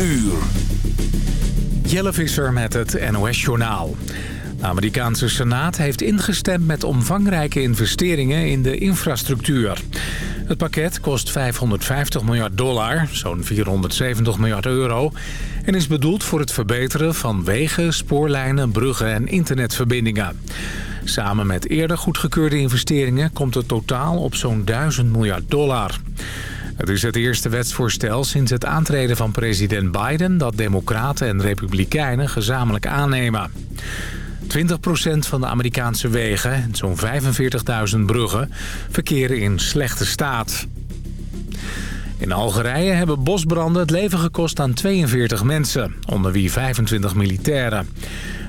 uur. Jelle Visser met het NOS-journaal. De Amerikaanse Senaat heeft ingestemd met omvangrijke investeringen in de infrastructuur. Het pakket kost 550 miljard dollar, zo'n 470 miljard euro... en is bedoeld voor het verbeteren van wegen, spoorlijnen, bruggen en internetverbindingen. Samen met eerder goedgekeurde investeringen komt het totaal op zo'n 1000 miljard dollar. Het is het eerste wetsvoorstel sinds het aantreden van president Biden... dat democraten en republikeinen gezamenlijk aannemen. 20% van de Amerikaanse wegen en zo'n 45.000 bruggen verkeren in slechte staat. In Algerije hebben bosbranden het leven gekost aan 42 mensen, onder wie 25 militairen.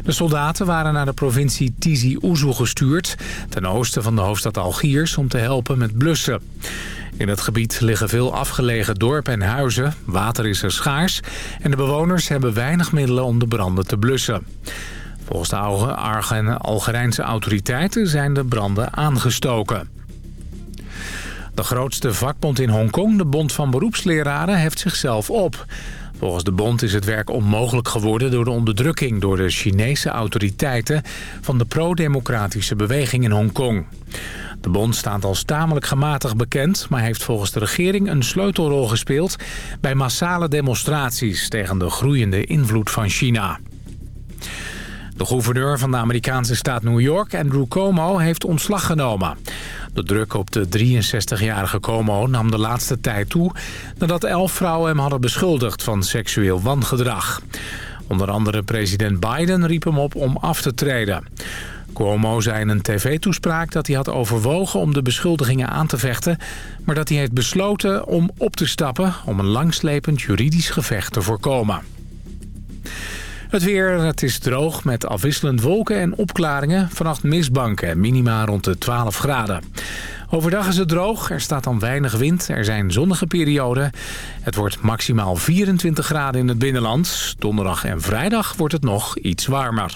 De soldaten waren naar de provincie Tizi Ouzou gestuurd... ten oosten van de hoofdstad Algiers om te helpen met blussen. In het gebied liggen veel afgelegen dorpen en huizen. Water is er schaars en de bewoners hebben weinig middelen om de branden te blussen. Volgens de Algerijnse autoriteiten zijn de branden aangestoken. De grootste vakbond in Hongkong, de Bond van Beroepsleraren, heft zichzelf op. Volgens de bond is het werk onmogelijk geworden door de onderdrukking door de Chinese autoriteiten van de pro-democratische beweging in Hongkong. De bond staat als tamelijk gematigd bekend, maar heeft volgens de regering een sleutelrol gespeeld bij massale demonstraties tegen de groeiende invloed van China. De gouverneur van de Amerikaanse staat New York, Andrew Cuomo, heeft ontslag genomen. De druk op de 63-jarige Cuomo nam de laatste tijd toe... nadat elf vrouwen hem hadden beschuldigd van seksueel wangedrag. Onder andere president Biden riep hem op om af te treden. Cuomo zei in een tv-toespraak dat hij had overwogen om de beschuldigingen aan te vechten... maar dat hij heeft besloten om op te stappen om een langslepend juridisch gevecht te voorkomen. Het weer, het is droog met afwisselend wolken en opklaringen. Vannacht mistbanken, minima rond de 12 graden. Overdag is het droog, er staat dan weinig wind, er zijn zonnige perioden. Het wordt maximaal 24 graden in het binnenland. Donderdag en vrijdag wordt het nog iets warmer.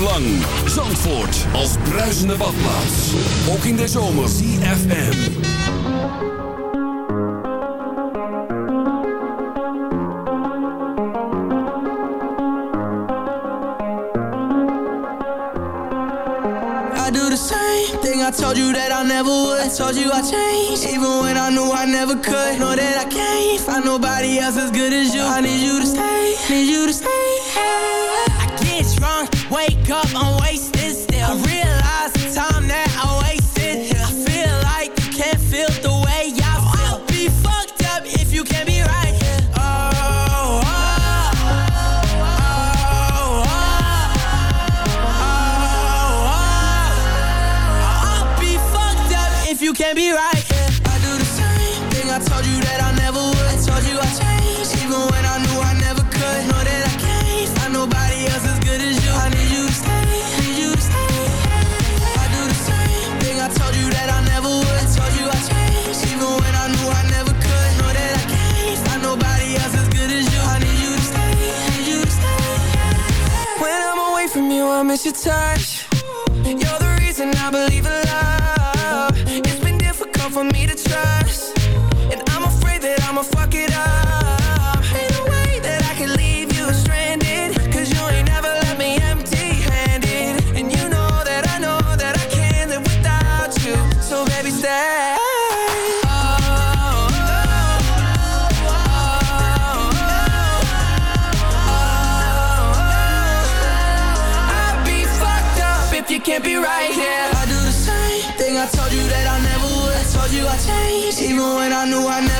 lang. Zandvoort als bruisende badplaats. Ook in de zomer. CFM. I do the same thing I told you that I never would. I told you I changed. Even when I knew I never could. Know that I can't find nobody else as good as you. I need your touch. knew I never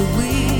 the.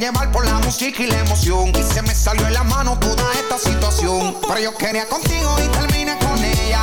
llevar por la música y la emoción. Y se me salió en la mano toda esta situación. Pero yo quería contigo y terminé con ella.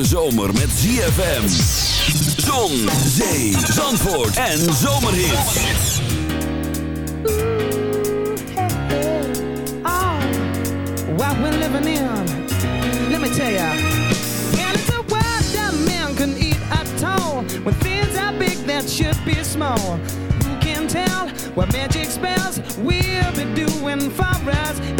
Hete zomer met ZFM. Zon, zee, zandvoort en zomerhits. Oh, what we're living in. Let me tell ya. And it's a world that man can eat at all. When things are big that should be small. Who can tell what magic spells we'll be doing for us?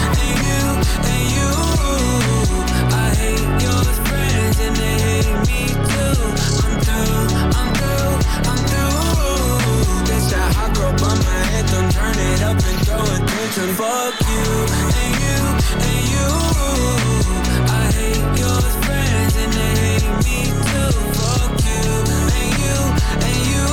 attention. Fuck you and you and you. I hate your friends and they hate me too. Fuck you and you and you.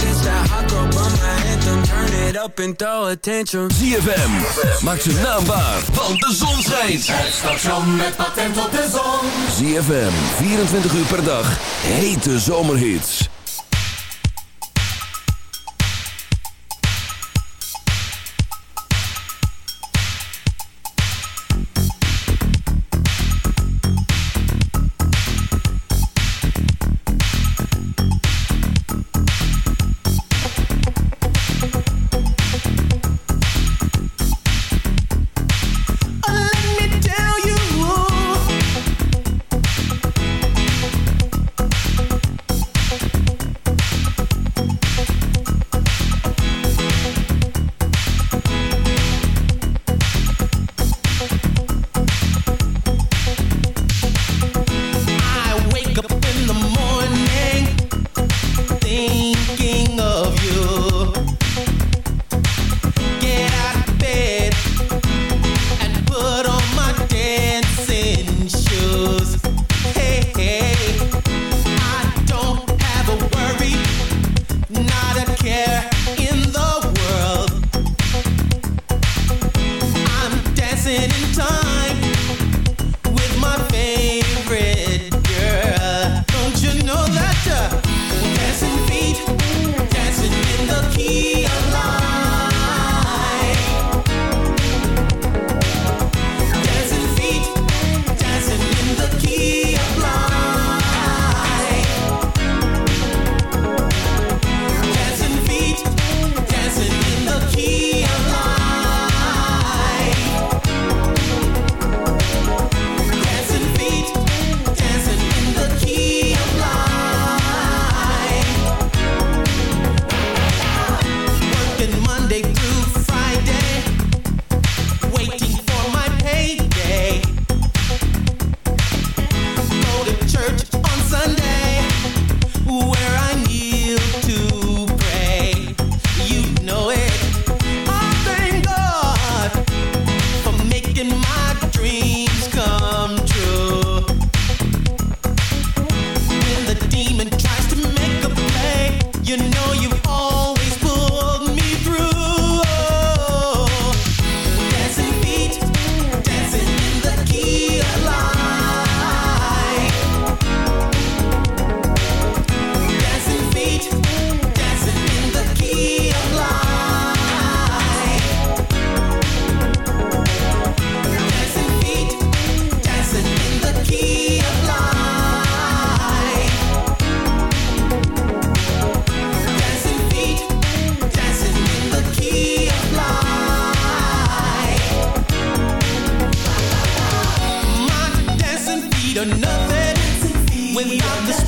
This that hot girl bummer anthem. Turn it up and throw attention. ZFM, maak zijn naam waar, want de zon schijnt. Het station met patent op de zon. ZFM, 24 uur per dag, hete zomerhits. You're nothing without the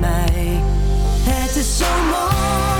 mij. Het is zo mooi